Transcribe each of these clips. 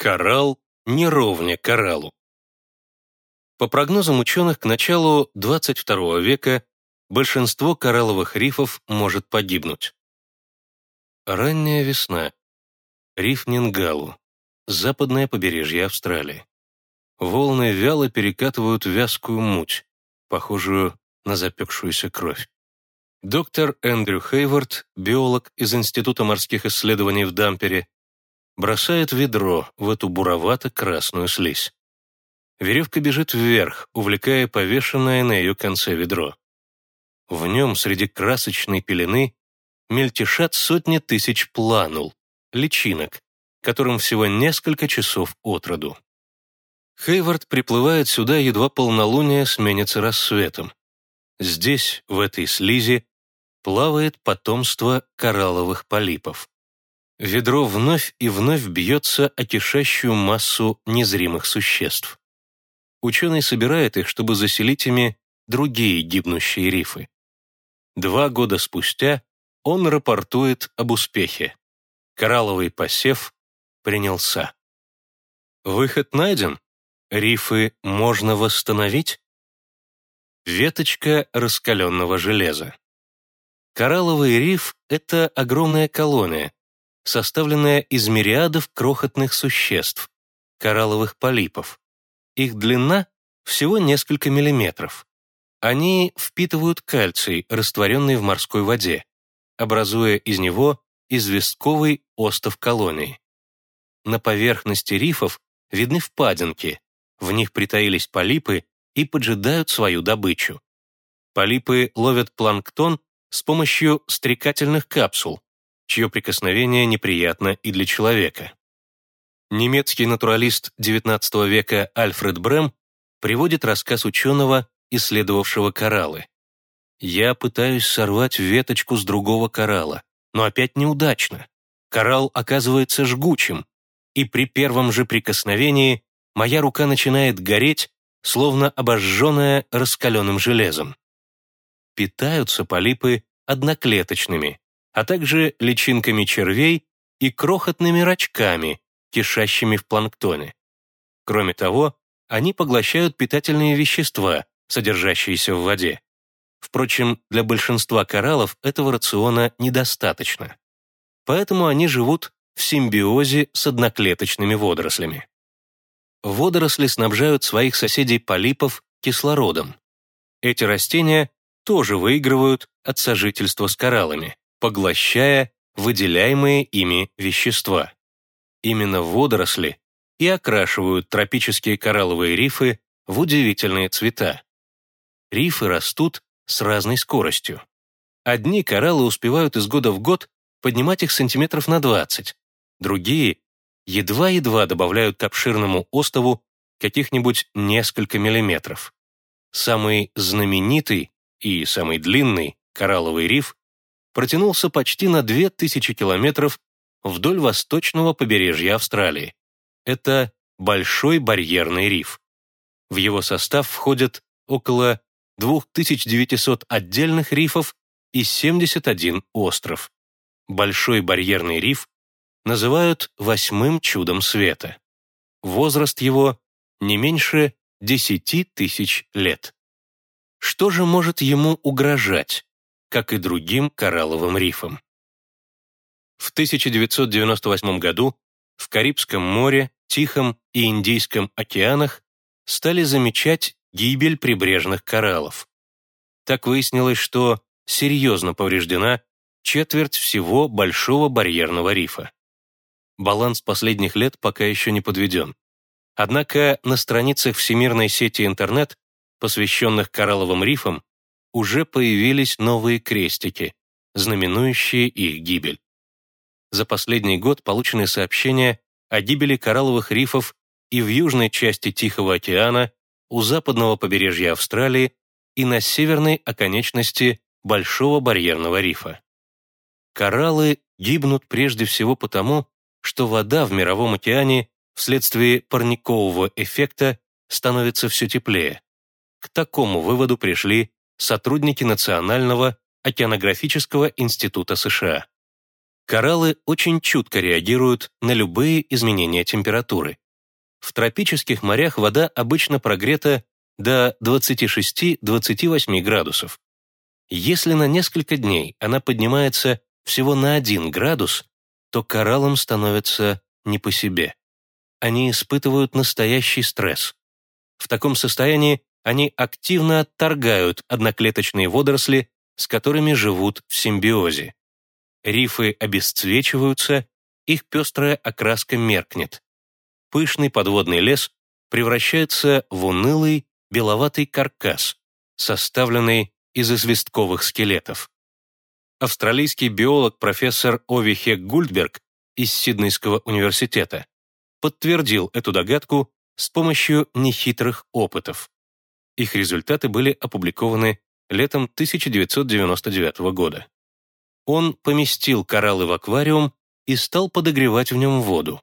Коралл не ровня кораллу. По прогнозам ученых, к началу 22 века большинство коралловых рифов может погибнуть. Ранняя весна. Риф Нингалу. Западное побережье Австралии. Волны вяло перекатывают вязкую муть, похожую на запекшуюся кровь. Доктор Эндрю Хейвард, биолог из Института морских исследований в Дампере, бросает ведро в эту буровато-красную слизь. Веревка бежит вверх, увлекая повешенное на ее конце ведро. В нем среди красочной пелены мельтешат сотни тысяч планул, личинок, которым всего несколько часов от роду. Хейвард приплывает сюда, едва полнолуние сменится рассветом. Здесь, в этой слизи, плавает потомство коралловых полипов. Ведро вновь и вновь бьется о кишащую массу незримых существ. Ученый собирает их, чтобы заселить ими другие гибнущие рифы. Два года спустя он рапортует об успехе. Коралловый посев принялся. Выход найден. Рифы можно восстановить? Веточка раскаленного железа. Коралловый риф — это огромная колония, составленная из мириадов крохотных существ, коралловых полипов. Их длина всего несколько миллиметров. Они впитывают кальций, растворенный в морской воде, образуя из него известковый остов колонии. На поверхности рифов видны впадинки, в них притаились полипы и поджидают свою добычу. Полипы ловят планктон с помощью стрекательных капсул, чье прикосновение неприятно и для человека. Немецкий натуралист XIX века Альфред Брэм приводит рассказ ученого, исследовавшего кораллы. «Я пытаюсь сорвать веточку с другого коралла, но опять неудачно. Коралл оказывается жгучим, и при первом же прикосновении моя рука начинает гореть, словно обожженная раскаленным железом. Питаются полипы одноклеточными, а также личинками червей и крохотными рачками, кишащими в планктоне. Кроме того, они поглощают питательные вещества, содержащиеся в воде. Впрочем, для большинства кораллов этого рациона недостаточно. Поэтому они живут в симбиозе с одноклеточными водорослями. Водоросли снабжают своих соседей полипов кислородом. Эти растения тоже выигрывают от сожительства с кораллами поглощая выделяемые ими вещества. Именно водоросли и окрашивают тропические коралловые рифы в удивительные цвета. Рифы растут с разной скоростью. Одни кораллы успевают из года в год поднимать их сантиметров на 20, другие едва-едва добавляют к обширному острову каких-нибудь несколько миллиметров. Самый знаменитый и самый длинный коралловый риф протянулся почти на 2000 километров вдоль восточного побережья Австралии. Это Большой барьерный риф. В его состав входят около 2900 отдельных рифов и 71 остров. Большой барьерный риф называют восьмым чудом света. Возраст его не меньше 10 тысяч лет. Что же может ему угрожать? Как и другим коралловым рифам. В 1998 году в Карибском море, Тихом и Индийском океанах стали замечать гибель прибрежных кораллов. Так выяснилось, что серьезно повреждена четверть всего Большого барьерного рифа. Баланс последних лет пока еще не подведен. Однако на страницах Всемирной сети интернет, посвященных коралловым рифам, уже появились новые крестики, знаменующие их гибель. За последний год получены сообщения о гибели коралловых рифов и в южной части Тихого океана, у западного побережья Австралии и на северной оконечности Большого барьерного рифа. Кораллы гибнут прежде всего потому, что вода в Мировом океане вследствие парникового эффекта становится все теплее. К такому выводу пришли сотрудники Национального океанографического института США. Кораллы очень чутко реагируют на любые изменения температуры. В тропических морях вода обычно прогрета до 26-28 градусов. Если на несколько дней она поднимается всего на 1 градус, то кораллам становится не по себе. Они испытывают настоящий стресс. В таком состоянии они активно отторгают одноклеточные водоросли, с которыми живут в симбиозе. Рифы обесцвечиваются, их пестрая окраска меркнет. Пышный подводный лес превращается в унылый беловатый каркас, составленный из известковых скелетов. Австралийский биолог профессор Ови Хек Гульдберг из Сиднейского университета подтвердил эту догадку с помощью нехитрых опытов. Их результаты были опубликованы летом 1999 года. Он поместил кораллы в аквариум и стал подогревать в нем воду.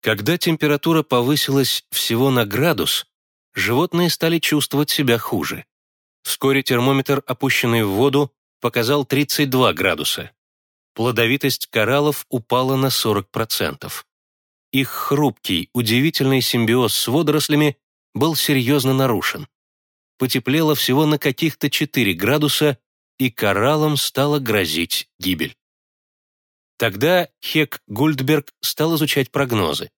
Когда температура повысилась всего на градус, животные стали чувствовать себя хуже. Вскоре термометр, опущенный в воду, показал 32 градуса. Плодовитость кораллов упала на 40%. Их хрупкий, удивительный симбиоз с водорослями был серьезно нарушен. Потеплело всего на каких-то 4 градуса, и кораллам стала грозить гибель. Тогда Хек Гульдберг стал изучать прогнозы.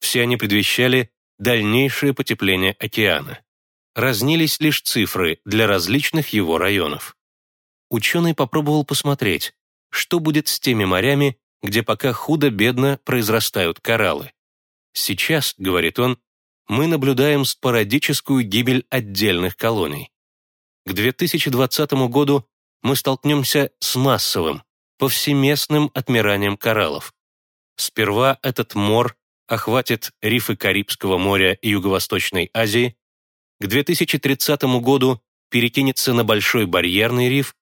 Все они предвещали дальнейшее потепление океана. Разнились лишь цифры для различных его районов. Ученый попробовал посмотреть, что будет с теми морями, где пока худо-бедно произрастают кораллы. Сейчас, говорит он, мы наблюдаем спорадическую гибель отдельных колоний. К 2020 году мы столкнемся с массовым, повсеместным отмиранием кораллов. Сперва этот мор охватит рифы Карибского моря и Юго-Восточной Азии, к 2030 году перекинется на Большой барьерный риф,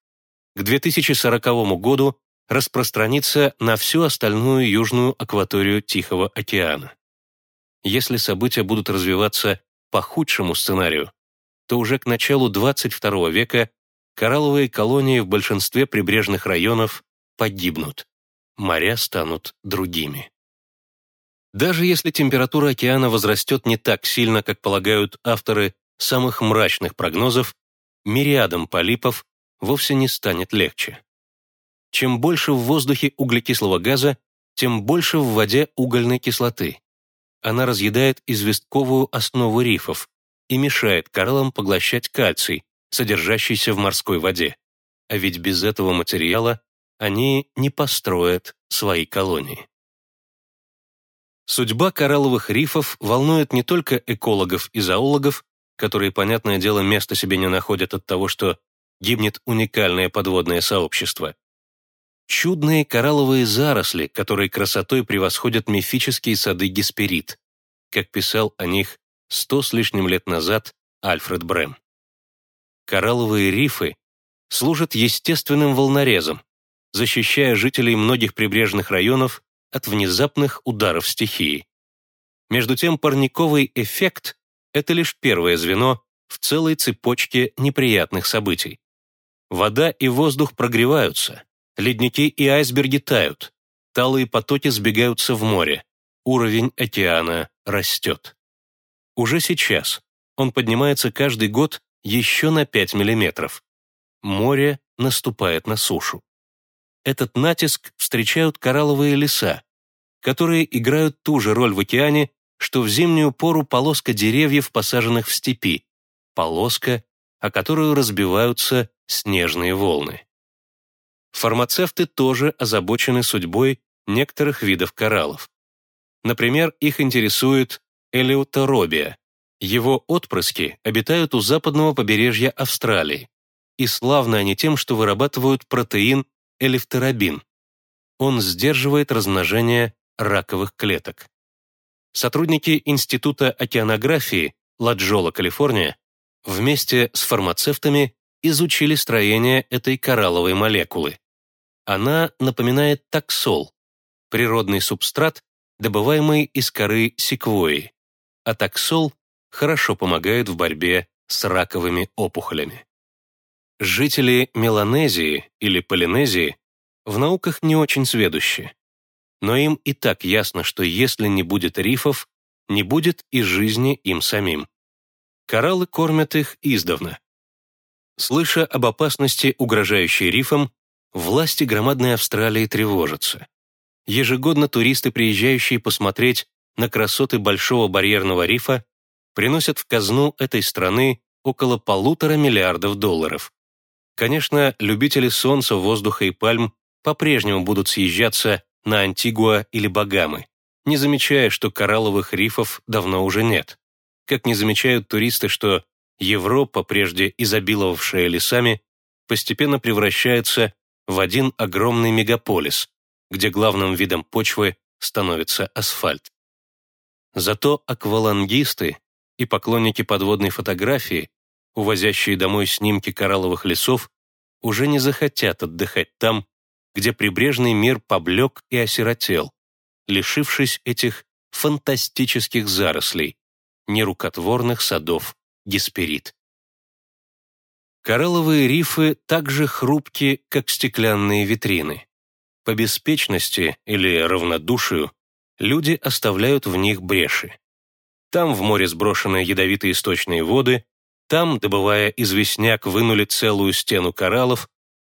к 2040 году распространится на всю остальную южную акваторию Тихого океана. Если события будут развиваться по худшему сценарию, то уже к началу 22 века коралловые колонии в большинстве прибрежных районов погибнут, моря станут другими. Даже если температура океана возрастет не так сильно, как полагают авторы самых мрачных прогнозов, мириадам полипов вовсе не станет легче. Чем больше в воздухе углекислого газа, тем больше в воде угольной кислоты. Она разъедает известковую основу рифов и мешает кораллам поглощать кальций, содержащийся в морской воде. А ведь без этого материала они не построят свои колонии. Судьба коралловых рифов волнует не только экологов и зоологов, которые, понятное дело, места себе не находят от того, что гибнет уникальное подводное сообщество. Чудные коралловые заросли, которые красотой превосходят мифические сады Гесперид, как писал о них сто с лишним лет назад Альфред Брэм. Коралловые рифы служат естественным волнорезом, защищая жителей многих прибрежных районов от внезапных ударов стихии. Между тем парниковый эффект – это лишь первое звено в целой цепочке неприятных событий. Вода и воздух прогреваются, ледники и айсберги тают, талые потоки сбегаются в море, уровень океана растет. Уже сейчас он поднимается каждый год еще на 5 миллиметров. Море наступает на сушу этот натиск встречают коралловые леса, которые играют ту же роль в океане, что в зимнюю пору полоска деревьев, посаженных в степи, полоска, о которую разбиваются снежные волны. Фармацевты тоже озабочены судьбой некоторых видов кораллов. Например, их интересует элеутеробия. Его отпрыски обитают у западного побережья Австралии, и славны они тем, что вырабатывают протеин элифтерабин. Он сдерживает размножение раковых клеток. Сотрудники Института океанографии Ладжола, Калифорния, вместе с фармацевтами изучили строение этой коралловой молекулы. Она напоминает таксол, природный субстрат, добываемый из коры секвои, а таксол хорошо помогает в борьбе с раковыми опухолями. Жители Меланезии или Полинезии в науках не очень сведущи. Но им и так ясно, что если не будет рифов, не будет и жизни им самим. Кораллы кормят их издавна. Слыша об опасности, угрожающей рифам, власти громадной Австралии тревожатся. Ежегодно туристы, приезжающие посмотреть на красоты Большого барьерного рифа, приносят в казну этой страны около полутора миллиардов долларов. Конечно, любители солнца, воздуха и пальм по-прежнему будут съезжаться на Антигуа или Багамы, не замечая, что коралловых рифов давно уже нет. Как не замечают туристы, что Европа, прежде изобиловавшая лесами, постепенно превращается в один огромный мегаполис, где главным видом почвы становится асфальт. Зато аквалангисты и поклонники подводной фотографии, увозящие домой снимки коралловых лесов, уже не захотят отдыхать там, где прибрежный мир поблек и осиротел, лишившись этих фантастических зарослей, нерукотворных садов Гесперид. Коралловые рифы так же хрупки, как стеклянные витрины. По беспечности или равнодушию люди оставляют в них бреши. Там в море сброшены ядовитые источные воды, там, добывая известняк, вынули целую стену кораллов,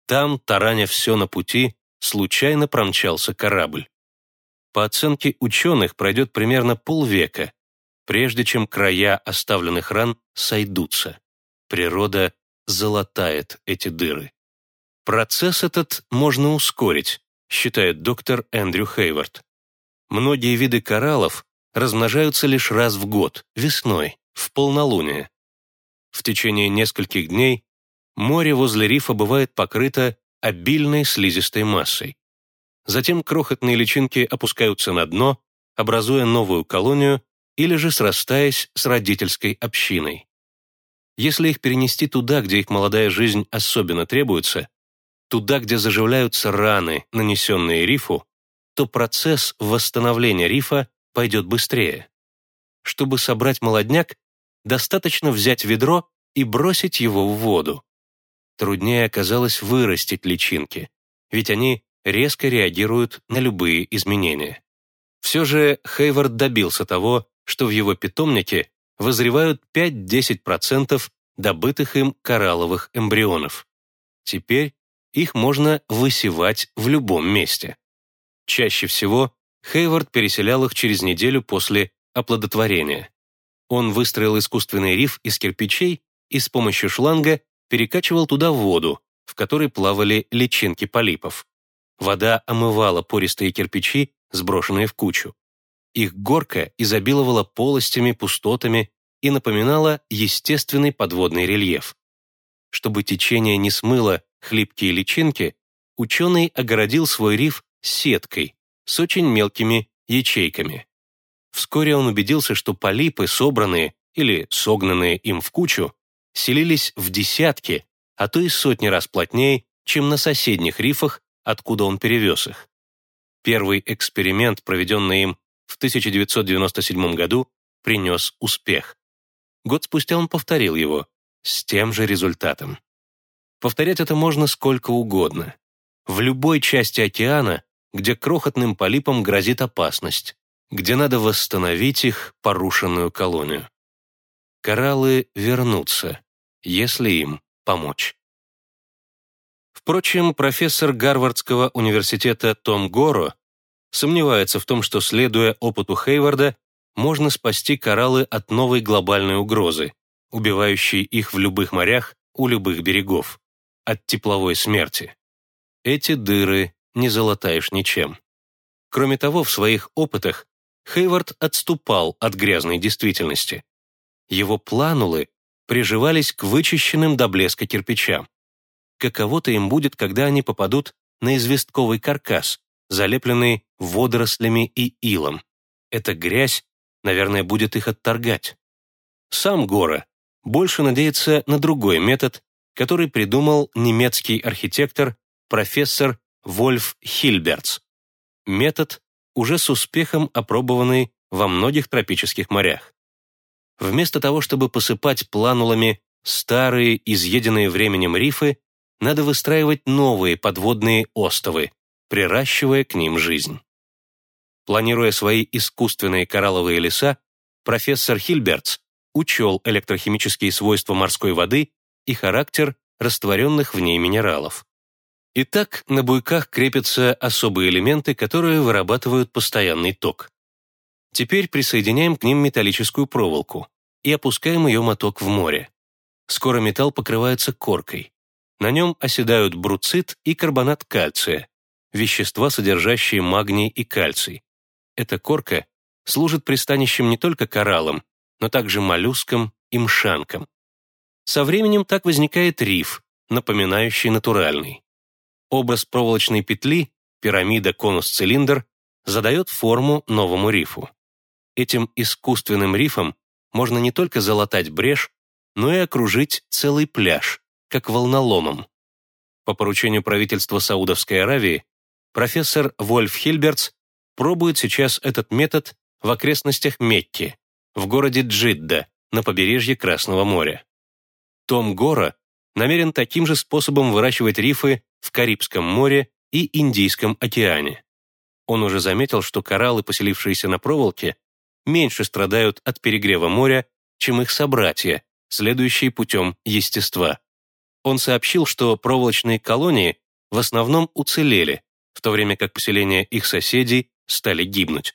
там, тараня все на пути, случайно промчался корабль. По оценке ученых, пройдет примерно полвека, прежде чем края оставленных ран сойдутся. Природа залатает эти дыры. Процесс этот можно ускорить, считает доктор Эндрю Хейвард. Многие виды кораллов размножаются лишь раз в год, весной, в полнолуние. В течение нескольких дней море возле рифа бывает покрыто обильной слизистой массой. Затем крохотные личинки опускаются на дно, образуя новую колонию или же срастаясь с родительской общиной. Если их перенести туда, где их молодая жизнь особенно требуется, туда, где заживляются раны, нанесенные рифу, то процесс восстановления рифа пойдет быстрее. Чтобы собрать молодняк, достаточно взять ведро и бросить его в воду. Труднее оказалось вырастить личинки, ведь они резко реагируют на любые изменения. Все же Хейвард добился того, что в его питомнике вызревают 5-10% добытых им коралловых эмбрионов. Теперь их можно высевать в любом месте. Чаще всего Хейвард переселял их через неделю после оплодотворения. Он выстроил искусственный риф из кирпичей и с помощью шланга перекачивал туда воду, в которой плавали личинки полипов. Вода омывала пористые кирпичи, сброшенные в кучу. Их горка изобиловала полостями, пустотами и напоминала естественный подводный рельеф. Чтобы течение не смыло хлипкие личинки, ученый огородил свой риф сеткой с очень мелкими ячейками. Вскоре он убедился, что полипы, собранные или согнанные им в кучу, селились в десятки, а то и сотни раз плотнее, чем на соседних рифах, откуда он перевез их. Первый эксперимент, проведенный им в 1997 году, принес успех. Год спустя он повторил его, с тем же результатом. Повторять это можно сколько угодно. В любой части океана, где крохотным полипам грозит опасность, где надо восстановить их порушенную колонию кораллы вернутся, если им помочь. Впрочем, профессор Гарвардского университета Том Горо сомневается в том, что, следуя опыту Хейварда, можно спасти кораллы от новой глобальной угрозы, убивающей их в любых морях у любых берегов, от тепловой смерти. Эти дыры не залатаешь ничем. Кроме того, в своих опытах Хейвард отступал от грязной действительности его планулы приживались к вычищенным до блеска кирпичам. Каково-то им будет, когда они попадут на известковый каркас, залепленный водорослями и илом. Эта грязь, наверное, будет их отторгать. Сам Гора больше надеется на другой метод, который придумал немецкий архитектор профессор Вольф Хильберц. Метод, уже с успехом опробованный во многих тропических морях. Вместо того, чтобы посыпать планулами старые, изъеденные временем рифы, надо выстраивать новые подводные остовы, приращивая к ним жизнь. Планируя свои искусственные коралловые леса, профессор Хильбертс учел электрохимические свойства морской воды и характер растворенных в ней минералов. Итак, на буйках крепятся особые элементы, которые вырабатывают постоянный ток. Теперь присоединяем к ним металлическую проволоку и опускаем ее моток в море. Скоро металл покрывается коркой. На нем оседают бруцит и карбонат кальция, вещества, содержащие магний и кальций. Эта корка служит пристанищем не только кораллам, но также моллюскам и мшанкам. Со временем так возникает риф, напоминающий натуральный. Образ проволочной петли, пирамида, конус, цилиндр задает форму новому рифу. Этим искусственным рифом можно не только залатать брешь, но и окружить целый пляж, как волноломом. По поручению правительства Саудовской Аравии профессор Вольф Хильбертс пробует сейчас этот метод в окрестностях Мекки, в городе Джидда, на побережье Красного моря. Том Гора намерен таким же способом выращивать рифы в Карибском море и Индийском океане. Он уже заметил, что кораллы, поселившиеся на проволоке, меньше страдают от перегрева моря, чем их собратья, следующие путем естества. Он сообщил, что проволочные колонии в основном уцелели, в то время как поселения их соседей стали гибнуть.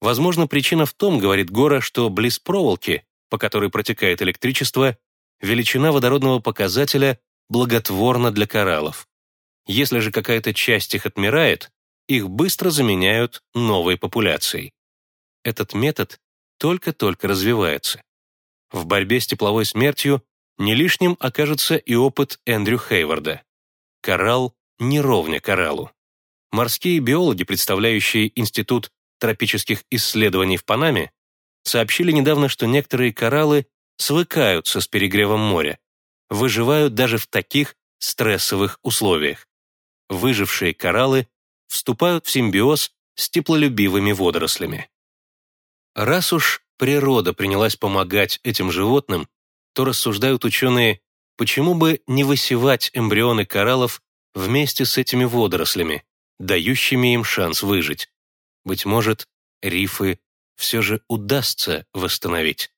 Возможно, причина в том, говорит Гора, что близ проволоки, по которой протекает электричество, величина водородного показателя благотворна для кораллов. Если же какая-то часть их отмирает, их быстро заменяют новой популяцией. Этот метод только-только развивается. В борьбе с тепловой смертью не лишним окажется и опыт Эндрю Хейварда. Коралл не ровня кораллу. Морские биологи, представляющие Институт тропических исследований в Панаме, сообщили недавно, что некоторые кораллы свыкаются с перегревом моря, выживают даже в таких стрессовых условиях. Выжившие кораллы вступают в симбиоз с теплолюбивыми водорослями. Раз уж природа принялась помогать этим животным, то рассуждают ученые, почему бы не высевать эмбрионы кораллов вместе с этими водорослями, дающими им шанс выжить. Быть может, рифы все же удастся восстановить.